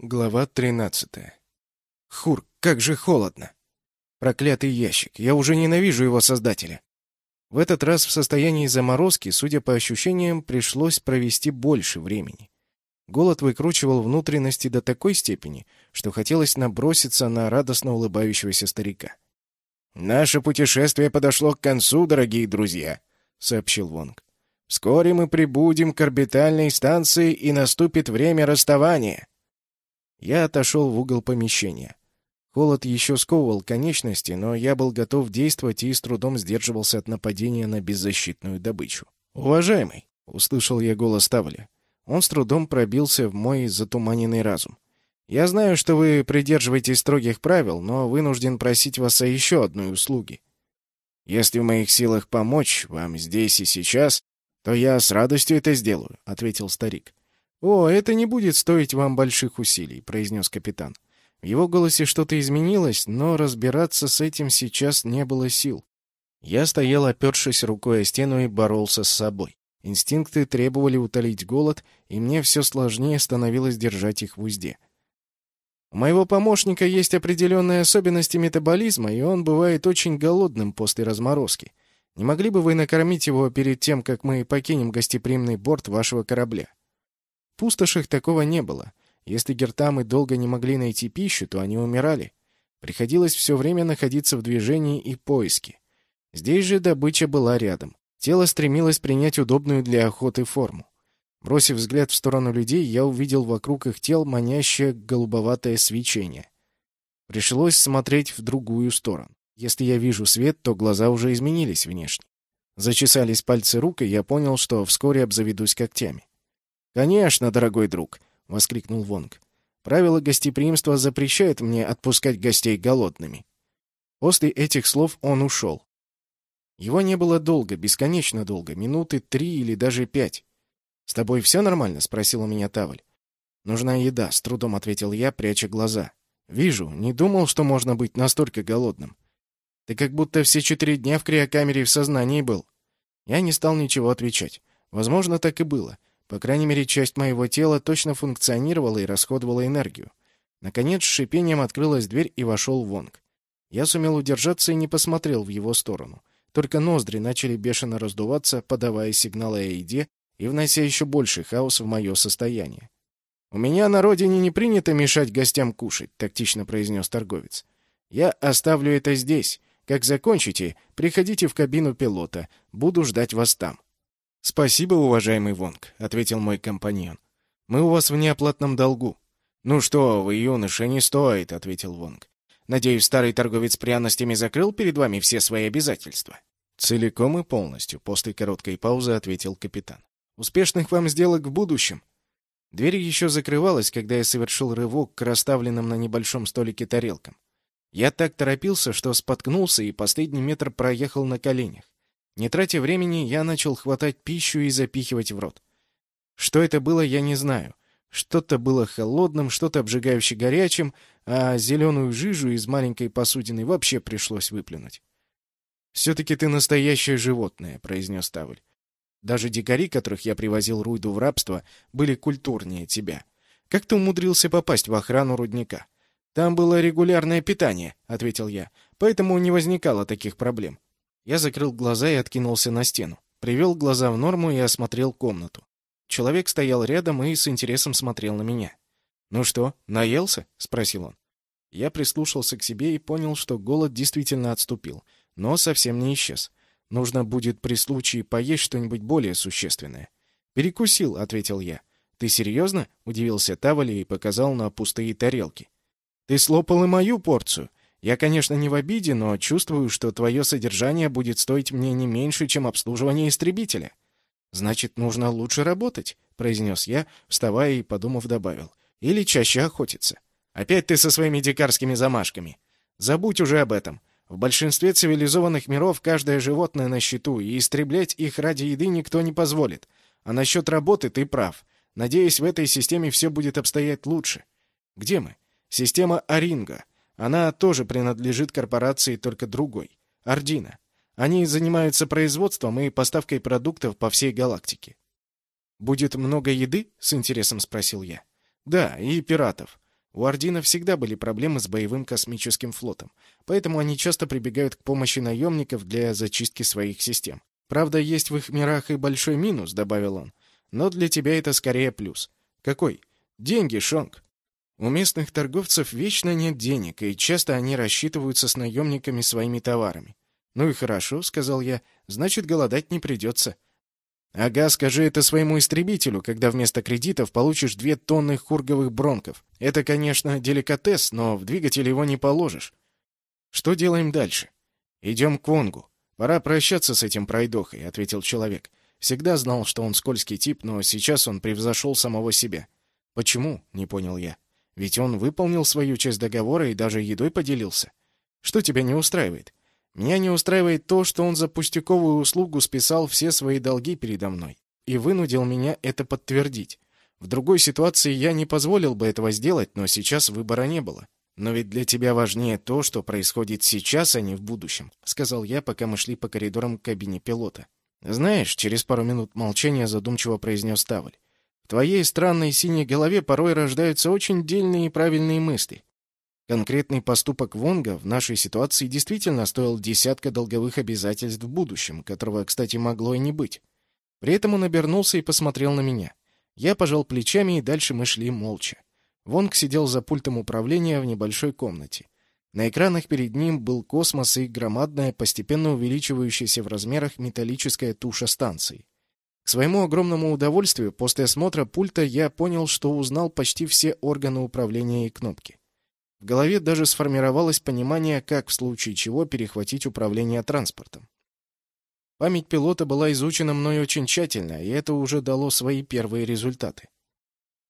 Глава 13. Хур, как же холодно. Проклятый ящик. Я уже ненавижу его создателя. В этот раз в состоянии заморозки, судя по ощущениям, пришлось провести больше времени. Голод выкручивал внутренности до такой степени, что хотелось наброситься на радостно улыбающегося старика. «Наше путешествие подошло к концу, дорогие друзья», — сообщил Вонг. «Вскоре мы прибудем к орбитальной станции, и наступит время расставания». Я отошел в угол помещения. Холод еще сковывал конечности, но я был готов действовать и с трудом сдерживался от нападения на беззащитную добычу. «Уважаемый!» — услышал я голос Тавля. Он с трудом пробился в мой затуманенный разум. «Я знаю, что вы придерживаетесь строгих правил, но вынужден просить вас о еще одной услуге. Если в моих силах помочь вам здесь и сейчас, то я с радостью это сделаю», — ответил старик. «О, это не будет стоить вам больших усилий», — произнес капитан. В его голосе что-то изменилось, но разбираться с этим сейчас не было сил. Я стоял, опершись рукой о стену, и боролся с собой. Инстинкты требовали утолить голод, и мне все сложнее становилось держать их в узде. У моего помощника есть определенные особенности метаболизма, и он бывает очень голодным после разморозки. Не могли бы вы накормить его перед тем, как мы покинем гостеприимный борт вашего корабля? Пустошах такого не было. Если гертамы долго не могли найти пищу, то они умирали. Приходилось все время находиться в движении и поиске. Здесь же добыча была рядом. Тело стремилось принять удобную для охоты форму. Бросив взгляд в сторону людей, я увидел вокруг их тел манящее голубоватое свечение. Пришлось смотреть в другую сторону. Если я вижу свет, то глаза уже изменились внешне. Зачесались пальцы рук, и я понял, что вскоре обзаведусь когтями. «Конечно, дорогой друг!» — воскликнул Вонг. «Правила гостеприимства запрещают мне отпускать гостей голодными». После этих слов он ушел. Его не было долго, бесконечно долго, минуты три или даже пять. «С тобой все нормально?» — спросил у меня Тавль. «Нужна еда», — с трудом ответил я, пряча глаза. «Вижу, не думал, что можно быть настолько голодным. Ты как будто все четыре дня в криокамере в сознании был». Я не стал ничего отвечать. Возможно, так и было. По крайней мере, часть моего тела точно функционировала и расходовала энергию. Наконец, с шипением открылась дверь и вошел Вонг. Я сумел удержаться и не посмотрел в его сторону. Только ноздри начали бешено раздуваться, подавая сигналы о еде и внося еще больше хаос в мое состояние. «У меня на родине не принято мешать гостям кушать», — тактично произнес торговец. «Я оставлю это здесь. Как закончите, приходите в кабину пилота. Буду ждать вас там». «Спасибо, уважаемый Вонг», — ответил мой компаньон. «Мы у вас в неоплатном долгу». «Ну что вы, юноша, не стоит», — ответил Вонг. «Надеюсь, старый торговец пряностями закрыл перед вами все свои обязательства?» «Целиком и полностью», — после короткой паузы ответил капитан. «Успешных вам сделок в будущем». Дверь еще закрывалась, когда я совершил рывок к расставленным на небольшом столике тарелкам. Я так торопился, что споткнулся и последний метр проехал на коленях. Не тратя времени, я начал хватать пищу и запихивать в рот. Что это было, я не знаю. Что-то было холодным, что-то обжигающе горячим, а зеленую жижу из маленькой посудины вообще пришлось выплюнуть. «Все-таки ты настоящее животное», — произнес Тавль. «Даже дикари, которых я привозил Руйду в рабство, были культурнее тебя. Как ты умудрился попасть в охрану рудника?» «Там было регулярное питание», — ответил я, «поэтому не возникало таких проблем. Я закрыл глаза и откинулся на стену. Привел глаза в норму и осмотрел комнату. Человек стоял рядом и с интересом смотрел на меня. «Ну что, наелся?» — спросил он. Я прислушался к себе и понял, что голод действительно отступил, но совсем не исчез. Нужно будет при случае поесть что-нибудь более существенное. «Перекусил», — ответил я. «Ты серьезно?» — удивился Тавали и показал на пустые тарелки. «Ты слопал и мою порцию. Я, конечно, не в обиде, но чувствую, что твое содержание будет стоить мне не меньше, чем обслуживание истребителя. Значит, нужно лучше работать, произнес я, вставая и, подумав, добавил. Или чаще охотиться. Опять ты со своими дикарскими замашками. Забудь уже об этом. В большинстве цивилизованных миров каждое животное на счету, и истреблять их ради еды никто не позволит. А насчет работы ты прав. Надеюсь, в этой системе все будет обстоять лучше. Где мы? Система Оринга. Она тоже принадлежит корпорации, только другой. Ордина. Они занимаются производством и поставкой продуктов по всей галактике. «Будет много еды?» — с интересом спросил я. «Да, и пиратов. У Ордина всегда были проблемы с боевым космическим флотом, поэтому они часто прибегают к помощи наемников для зачистки своих систем. Правда, есть в их мирах и большой минус, добавил он. Но для тебя это скорее плюс. Какой? Деньги, Шонг. У местных торговцев вечно нет денег, и часто они рассчитываются с наемниками своими товарами. «Ну и хорошо», — сказал я, — «значит, голодать не придется». «Ага, скажи это своему истребителю, когда вместо кредитов получишь две тонны хурговых бронков. Это, конечно, деликатес, но в двигатель его не положишь. Что делаем дальше?» «Идем к Вонгу. Пора прощаться с этим пройдохой», — ответил человек. Всегда знал, что он скользкий тип, но сейчас он превзошел самого себя. «Почему?» — не понял я. «Ведь он выполнил свою часть договора и даже едой поделился. Что тебя не устраивает?» Меня не устраивает то, что он за пустяковую услугу списал все свои долги передо мной и вынудил меня это подтвердить. В другой ситуации я не позволил бы этого сделать, но сейчас выбора не было. Но ведь для тебя важнее то, что происходит сейчас, а не в будущем, сказал я, пока мы шли по коридорам к кабине пилота. Знаешь, через пару минут молчания задумчиво произнес Тавль. Твоей странной синей голове порой рождаются очень дельные и правильные мысли. Конкретный поступок Вонга в нашей ситуации действительно стоил десятка долговых обязательств в будущем, которого, кстати, могло и не быть. При этом он обернулся и посмотрел на меня. Я пожал плечами, и дальше мы шли молча. Вонг сидел за пультом управления в небольшой комнате. На экранах перед ним был космос и громадная, постепенно увеличивающаяся в размерах металлическая туша станции. К своему огромному удовольствию, после осмотра пульта я понял, что узнал почти все органы управления и кнопки. В голове даже сформировалось понимание, как в случае чего перехватить управление транспортом. Память пилота была изучена мной очень тщательно, и это уже дало свои первые результаты.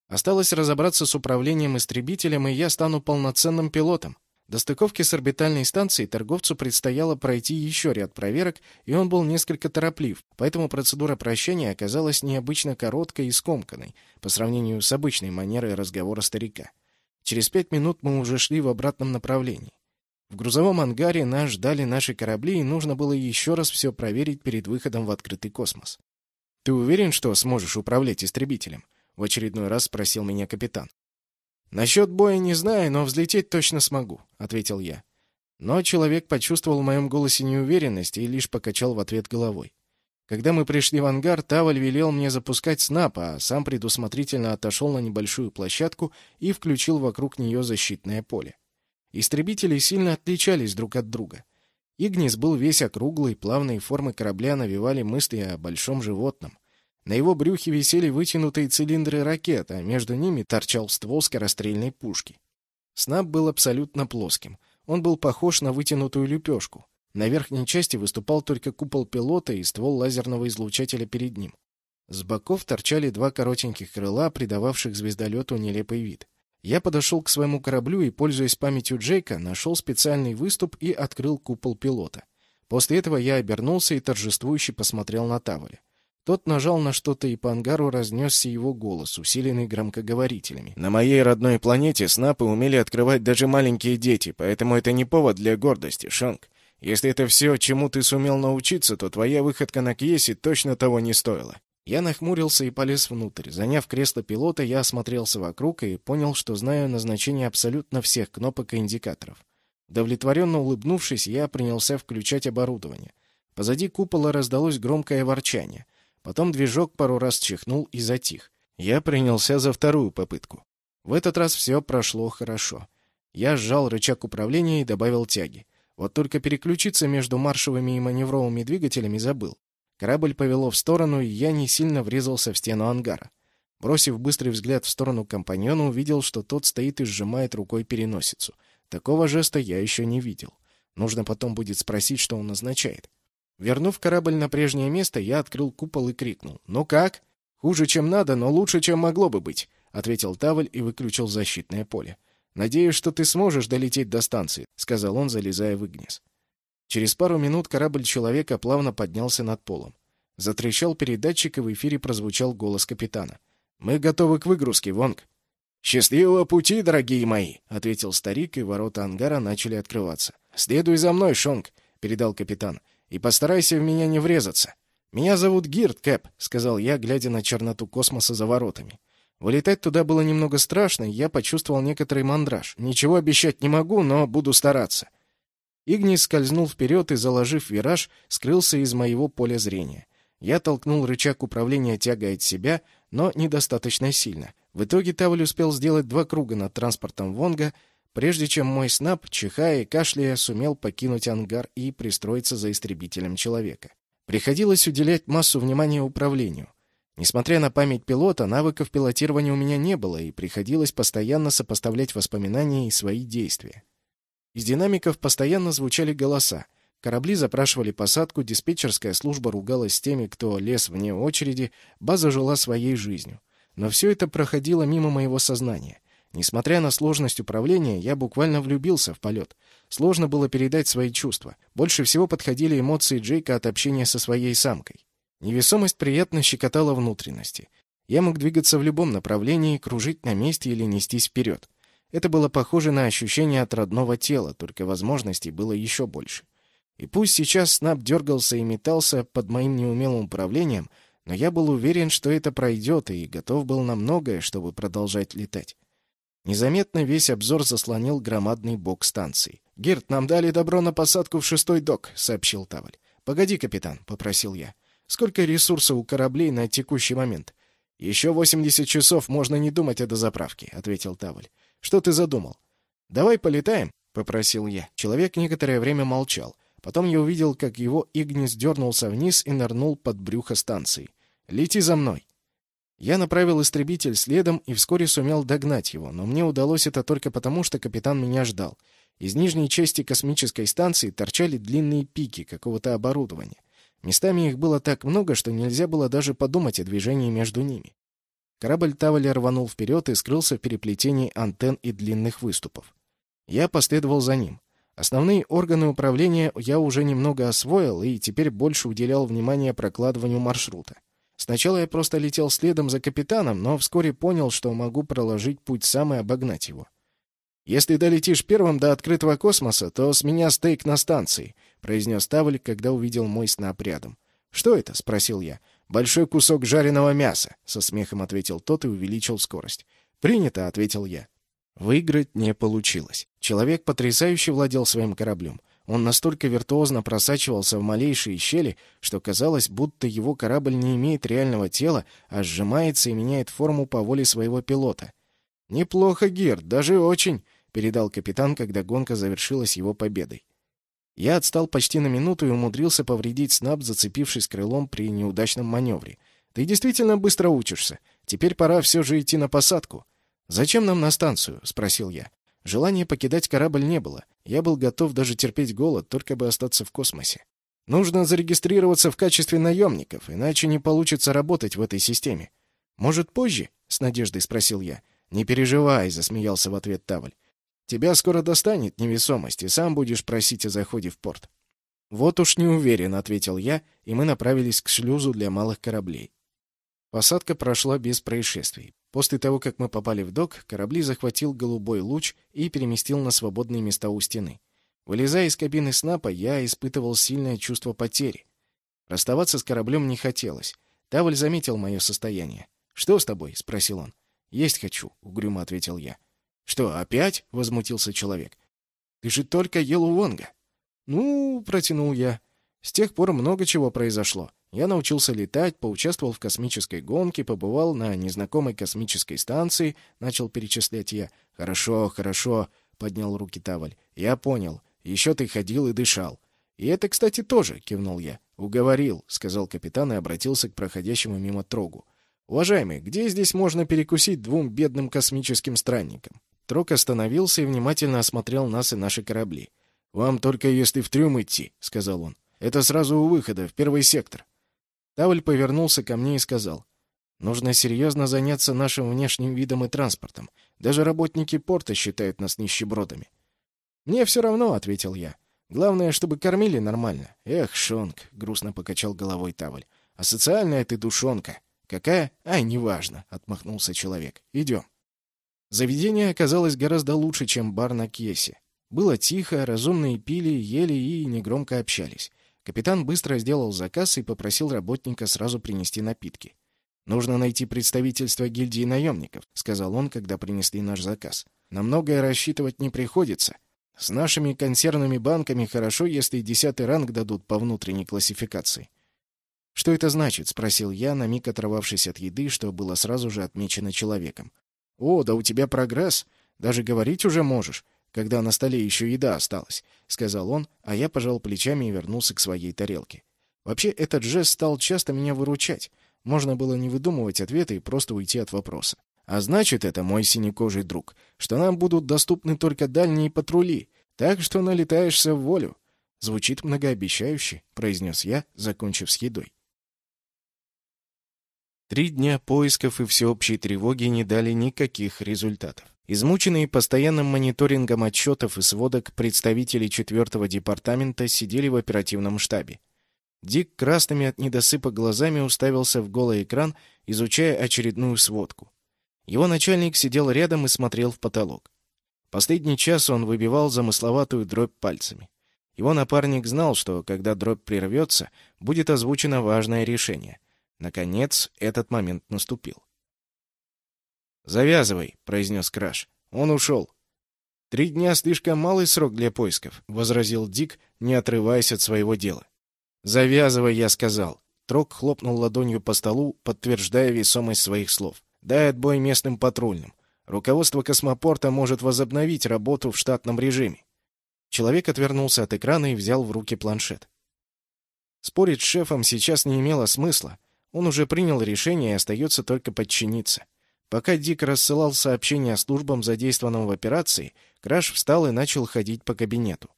Осталось разобраться с управлением истребителем, и я стану полноценным пилотом. До стыковки с орбитальной станцией торговцу предстояло пройти еще ряд проверок, и он был несколько тороплив, поэтому процедура прощения оказалась необычно короткой и скомканной по сравнению с обычной манерой разговора старика. Через пять минут мы уже шли в обратном направлении. В грузовом ангаре нас ждали наши корабли, и нужно было еще раз все проверить перед выходом в открытый космос. «Ты уверен, что сможешь управлять истребителем?» — в очередной раз спросил меня капитан. «Насчет боя не знаю, но взлететь точно смогу», — ответил я. Но человек почувствовал в моем голосе неуверенность и лишь покачал в ответ головой. Когда мы пришли в ангар, Таваль велел мне запускать снап, а сам предусмотрительно отошел на небольшую площадку и включил вокруг нее защитное поле. Истребители сильно отличались друг от друга. Игнис был весь округлый, плавные формы корабля навевали мысли о большом животном. На его брюхе висели вытянутые цилиндры ракет, а между ними торчал ствол скорострельной пушки. Снап был абсолютно плоским. Он был похож на вытянутую лепешку. На верхней части выступал только купол пилота и ствол лазерного излучателя перед ним. С боков торчали два коротеньких крыла, придававших звездолету нелепый вид. Я подошел к своему кораблю и, пользуясь памятью Джейка, нашел специальный выступ и открыл купол пилота. После этого я обернулся и торжествующе посмотрел на Таволя. Тот нажал на что-то, и по ангару разнесся его голос, усиленный громкоговорителями. «На моей родной планете снапы умели открывать даже маленькие дети, поэтому это не повод для гордости, Шанг. Если это все, чему ты сумел научиться, то твоя выходка на Кьеси точно того не стоила. Я нахмурился и полез внутрь. Заняв кресло пилота, я осмотрелся вокруг и понял, что знаю назначение абсолютно всех кнопок и индикаторов. Удовлетворенно улыбнувшись, я принялся включать оборудование. Позади купола раздалось громкое ворчание. Потом движок пару раз чихнул и затих. Я принялся за вторую попытку. В этот раз все прошло хорошо. Я сжал рычаг управления и добавил тяги. Вот только переключиться между маршевыми и маневровыми двигателями забыл. Корабль повело в сторону, и я не сильно врезался в стену ангара. Бросив быстрый взгляд в сторону компаньона, увидел, что тот стоит и сжимает рукой переносицу. Такого жеста я еще не видел. Нужно потом будет спросить, что он означает. Вернув корабль на прежнее место, я открыл купол и крикнул. «Ну как?» «Хуже, чем надо, но лучше, чем могло бы быть», — ответил Таваль и выключил защитное поле. «Надеюсь, что ты сможешь долететь до станции», — сказал он, залезая в Игнис. Через пару минут корабль человека плавно поднялся над полом. Затрещал передатчик, и в эфире прозвучал голос капитана. «Мы готовы к выгрузке, Вонг». «Счастливого пути, дорогие мои!» — ответил старик, и ворота ангара начали открываться. «Следуй за мной, Шонг», — передал капитан, — «и постарайся в меня не врезаться». «Меня зовут Гирт, Кэп», — сказал я, глядя на черноту космоса за воротами. Вылетать туда было немного страшно, я почувствовал некоторый мандраж. Ничего обещать не могу, но буду стараться. Игнис скользнул вперед и, заложив вираж, скрылся из моего поля зрения. Я толкнул рычаг управления тягой от себя, но недостаточно сильно. В итоге Тавль успел сделать два круга над транспортом Вонга, прежде чем мой снап, чихая и кашляя, сумел покинуть ангар и пристроиться за истребителем человека. Приходилось уделять массу внимания управлению. Несмотря на память пилота, навыков пилотирования у меня не было, и приходилось постоянно сопоставлять воспоминания и свои действия. Из динамиков постоянно звучали голоса. Корабли запрашивали посадку, диспетчерская служба ругалась с теми, кто лез вне очереди, база жила своей жизнью. Но все это проходило мимо моего сознания. Несмотря на сложность управления, я буквально влюбился в полет. Сложно было передать свои чувства. Больше всего подходили эмоции Джейка от общения со своей самкой. Невесомость приятно щекотала внутренности. Я мог двигаться в любом направлении, кружить на месте или нестись вперед. Это было похоже на ощущение от родного тела, только возможностей было еще больше. И пусть сейчас Снап дергался и метался под моим неумелым управлением, но я был уверен, что это пройдет, и готов был на многое, чтобы продолжать летать. Незаметно весь обзор заслонил громадный бок станции. «Герт, нам дали добро на посадку в шестой док», — сообщил Таваль. «Погоди, капитан», — попросил я. Сколько ресурсов у кораблей на текущий момент? Еще 80 часов можно не думать о дозаправке, ответил Таваль. Что ты задумал? Давай полетаем, попросил я. Человек некоторое время молчал. Потом я увидел, как его Игнис дернулся вниз и нырнул под брюхо станции. «Лети за мной!» Я направил истребитель следом и вскоре сумел догнать его, но мне удалось это только потому, что капитан меня ждал. Из нижней части космической станции торчали длинные пики какого-то оборудования. Местами их было так много, что нельзя было даже подумать о движении между ними. Корабль Таваля рванул вперед и скрылся в переплетении антенн и длинных выступов. Я последовал за ним. Основные органы управления я уже немного освоил и теперь больше уделял внимание прокладыванию маршрута. Сначала я просто летел следом за капитаном, но вскоре понял, что могу проложить путь сам и обогнать его. «Если долетишь первым до открытого космоса, то с меня стейк на станции», — произнес Тавль, когда увидел мой снап рядом. «Что это?» — спросил я. «Большой кусок жареного мяса», — со смехом ответил тот и увеличил скорость. «Принято», — ответил я. Выиграть не получилось. Человек потрясающе владел своим кораблем. Он настолько виртуозно просачивался в малейшие щели, что казалось, будто его корабль не имеет реального тела, а сжимается и меняет форму по воле своего пилота. «Неплохо, Герд, даже очень», — передал капитан, когда гонка завершилась его победой. Я отстал почти на минуту и умудрился повредить снаб, зацепившись крылом при неудачном маневре. «Ты действительно быстро учишься. Теперь пора все же идти на посадку». «Зачем нам на станцию?» — спросил я. Желания покидать корабль не было. Я был готов даже терпеть голод, только бы остаться в космосе. Нужно зарегистрироваться в качестве наемников, иначе не получится работать в этой системе. «Может, позже?» — с надеждой спросил я. «Не переживай», — засмеялся в ответ Тавль. Тебя скоро достанет невесомость, и сам будешь просить о заходе в порт. Вот уж не уверен, ответил я, и мы направились к шлюзу для малых кораблей. Посадка прошла без происшествий. После того, как мы попали в док, корабли захватил голубой луч и переместил на свободные места у стены. Вылезая из кабины снапа, я испытывал сильное чувство потери. Расставаться с кораблем не хотелось. Тавль заметил мое состояние. «Что с тобой?» — спросил он. «Есть хочу», — угрюмо ответил я. «Что, опять?» — возмутился человек. «Ты же только ел у Вонга». «Ну, — протянул я, — с тех пор много чего произошло. Я научился летать, поучаствовал в космической гонке, побывал на незнакомой космической станции, — начал перечислять я. «Хорошо, хорошо», — поднял руки Таваль. «Я понял. Еще ты ходил и дышал». «И это, кстати, тоже», — кивнул я. «Уговорил», — сказал капитан и обратился к проходящему мимо трогу. «Уважаемый, где здесь можно перекусить двум бедным космическим странникам?» Трок остановился и внимательно осмотрел нас и наши корабли. «Вам только если в трюм идти», — сказал он. «Это сразу у выхода, в первый сектор». Тавль повернулся ко мне и сказал. «Нужно серьезно заняться нашим внешним видом и транспортом. Даже работники порта считают нас нищебродами». «Мне все равно», — ответил я. «Главное, чтобы кормили нормально». «Эх, Шонг», — грустно покачал головой Тавль. «А социальная ты душонка». «Какая? Ай, неважно», — отмахнулся человек. «Идем». Заведение оказалось гораздо лучше, чем бар на Кьесе. Было тихо, разумные пили, ели и негромко общались. Капитан быстро сделал заказ и попросил работника сразу принести напитки. «Нужно найти представительство гильдии наемников», — сказал он, когда принесли наш заказ. «На многое рассчитывать не приходится. С нашими консервными банками хорошо, если десятый ранг дадут по внутренней классификации». «Что это значит?» — спросил я, на миг оторвавшись от еды, что было сразу же отмечено человеком. «О, да у тебя прогресс! Даже говорить уже можешь, когда на столе еще еда осталась», — сказал он, а я пожал плечами и вернулся к своей тарелке. Вообще, этот жест стал часто меня выручать. Можно было не выдумывать ответы и просто уйти от вопроса. А значит это, мой синекожий друг, что нам будут доступны только дальние патрули, так что налетаешься в волю. Звучит многообещающе, произнес я, закончив с едой. Три дня поисков и всеобщей тревоги не дали никаких результатов. Измученные постоянным мониторингом отчетов и сводок представители четвертого департамента сидели в оперативном штабе. Дик красными от недосыпа глазами уставился в голый экран, изучая очередную сводку. Его начальник сидел рядом и смотрел в потолок. Последний час он выбивал замысловатую дробь пальцами. Его напарник знал, что, когда дробь прервется, будет озвучено важное решение. Наконец, этот момент наступил. «Завязывай», — произнес Краш. «Он ушел». «Три дня — слишком малый срок для поисков», — возразил Дик, не отрываясь от своего дела. «Завязывай», — я сказал. Трок хлопнул ладонью по столу, подтверждая весомость своих слов. «Дай отбой местным патрульным. Руководство космопорта может возобновить работу в штатном режиме». Человек отвернулся от экрана и взял в руки планшет. Спорить с шефом сейчас не имело смысла. Он уже принял решение и остается только подчиниться. Пока Дик рассылал сообщения службам, задействованным в операции, Краш встал и начал ходить по кабинету.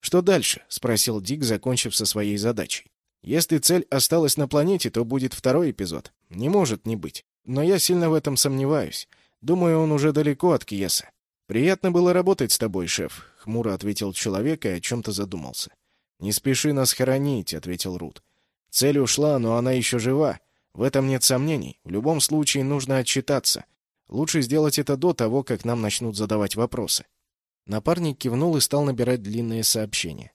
«Что дальше?» — спросил Дик, закончив со своей задачей. «Если цель осталась на планете, то будет второй эпизод. Не может не быть. Но я сильно в этом сомневаюсь. Думаю, он уже далеко от Кьеса. Приятно было работать с тобой, шеф», — хмуро ответил человек и о чем-то задумался. «Не спеши нас хоронить», — ответил Рут. «Цель ушла, но она еще жива. В этом нет сомнений. В любом случае нужно отчитаться. Лучше сделать это до того, как нам начнут задавать вопросы». Напарник кивнул и стал набирать длинные сообщения.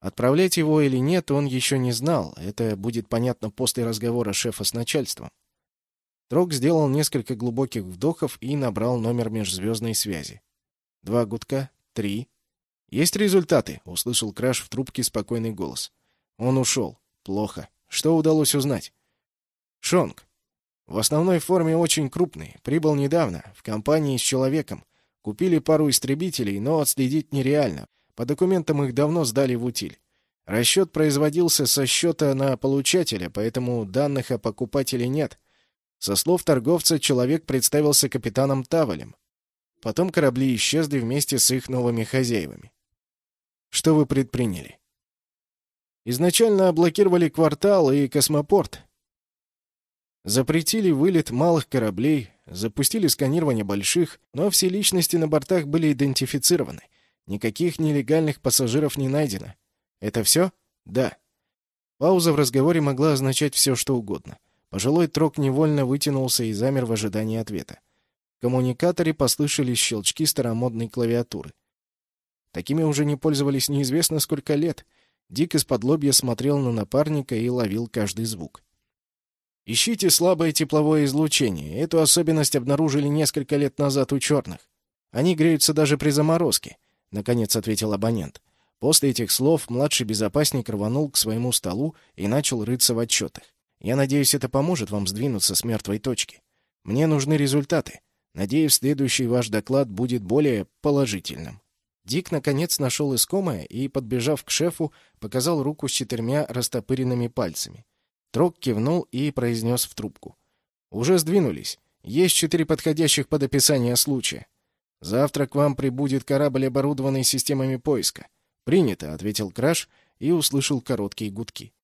Отправлять его или нет, он еще не знал. Это будет понятно после разговора шефа с начальством. Трок сделал несколько глубоких вдохов и набрал номер межзвездной связи. Два гудка, три. «Есть результаты», — услышал Краш в трубке спокойный голос. «Он ушел. Плохо. Что удалось узнать?» «Шонг. В основной форме очень крупный. Прибыл недавно, в компании с человеком. Купили пару истребителей, но отследить нереально. По документам их давно сдали в утиль. Расчет производился со счета на получателя, поэтому данных о покупателе нет. Со слов торговца, человек представился капитаном Тавалем. Потом корабли исчезли вместе с их новыми хозяевами. Что вы предприняли? Изначально блокировали квартал и космопорт. Запретили вылет малых кораблей, Запустили сканирование больших, но все личности на бортах были идентифицированы. Никаких нелегальных пассажиров не найдено. Это все? Да. Пауза в разговоре могла означать все, что угодно. Пожилой трок невольно вытянулся и замер в ожидании ответа. В коммуникаторе послышались щелчки старомодной клавиатуры. Такими уже не пользовались неизвестно сколько лет. Дик из-под лобья смотрел на напарника и ловил каждый звук. Ищите слабое тепловое излучение. Эту особенность обнаружили несколько лет назад у черных. Они греются даже при заморозке, — наконец ответил абонент. После этих слов младший безопасник рванул к своему столу и начал рыться в отчетах. Я надеюсь, это поможет вам сдвинуться с мертвой точки. Мне нужны результаты. Надеюсь, следующий ваш доклад будет более положительным. Дик, наконец, нашел искомое и, подбежав к шефу, показал руку с четырьмя растопыренными пальцами. Трок кивнул и произнес в трубку. «Уже сдвинулись. Есть четыре подходящих под описание случая. Завтра к вам прибудет корабль, оборудованный системами поиска». «Принято», — ответил Краш и услышал короткие гудки.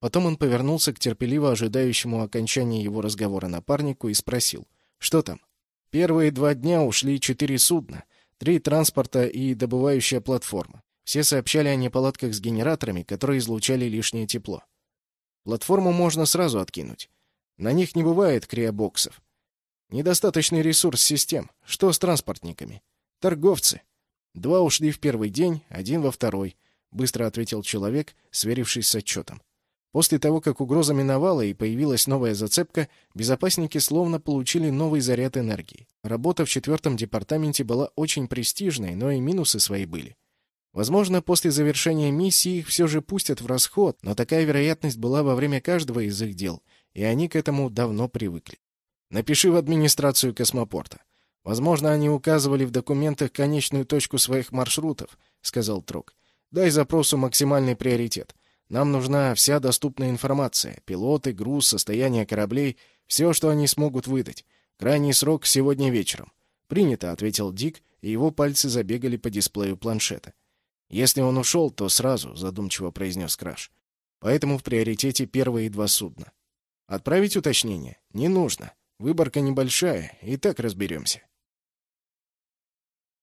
Потом он повернулся к терпеливо ожидающему окончания его разговора напарнику и спросил. «Что там?» «Первые два дня ушли четыре судна, три транспорта и добывающая платформа. Все сообщали о неполадках с генераторами, которые излучали лишнее тепло. Платформу можно сразу откинуть. На них не бывает криобоксов. Недостаточный ресурс систем. Что с транспортниками? Торговцы. Два ушли в первый день, один во второй, быстро ответил человек, сверившись с отчетом. После того, как угроза миновала и появилась новая зацепка, безопасники словно получили новый заряд энергии. Работа в четвертом департаменте была очень престижной, но и минусы свои были. Возможно, после завершения миссии их все же пустят в расход, но такая вероятность была во время каждого из их дел, и они к этому давно привыкли. Напиши в администрацию космопорта. Возможно, они указывали в документах конечную точку своих маршрутов, сказал Трок. Дай запросу максимальный приоритет. Нам нужна вся доступная информация: пилоты, груз, состояние кораблей, все, что они смогут выдать. Крайний срок сегодня вечером. Принято, ответил Дик, и его пальцы забегали по дисплею планшета. Если он ушел, то сразу, задумчиво произнес Краш. Поэтому в приоритете первые два судна. Отправить уточнение? Не нужно. Выборка небольшая, и так разберемся.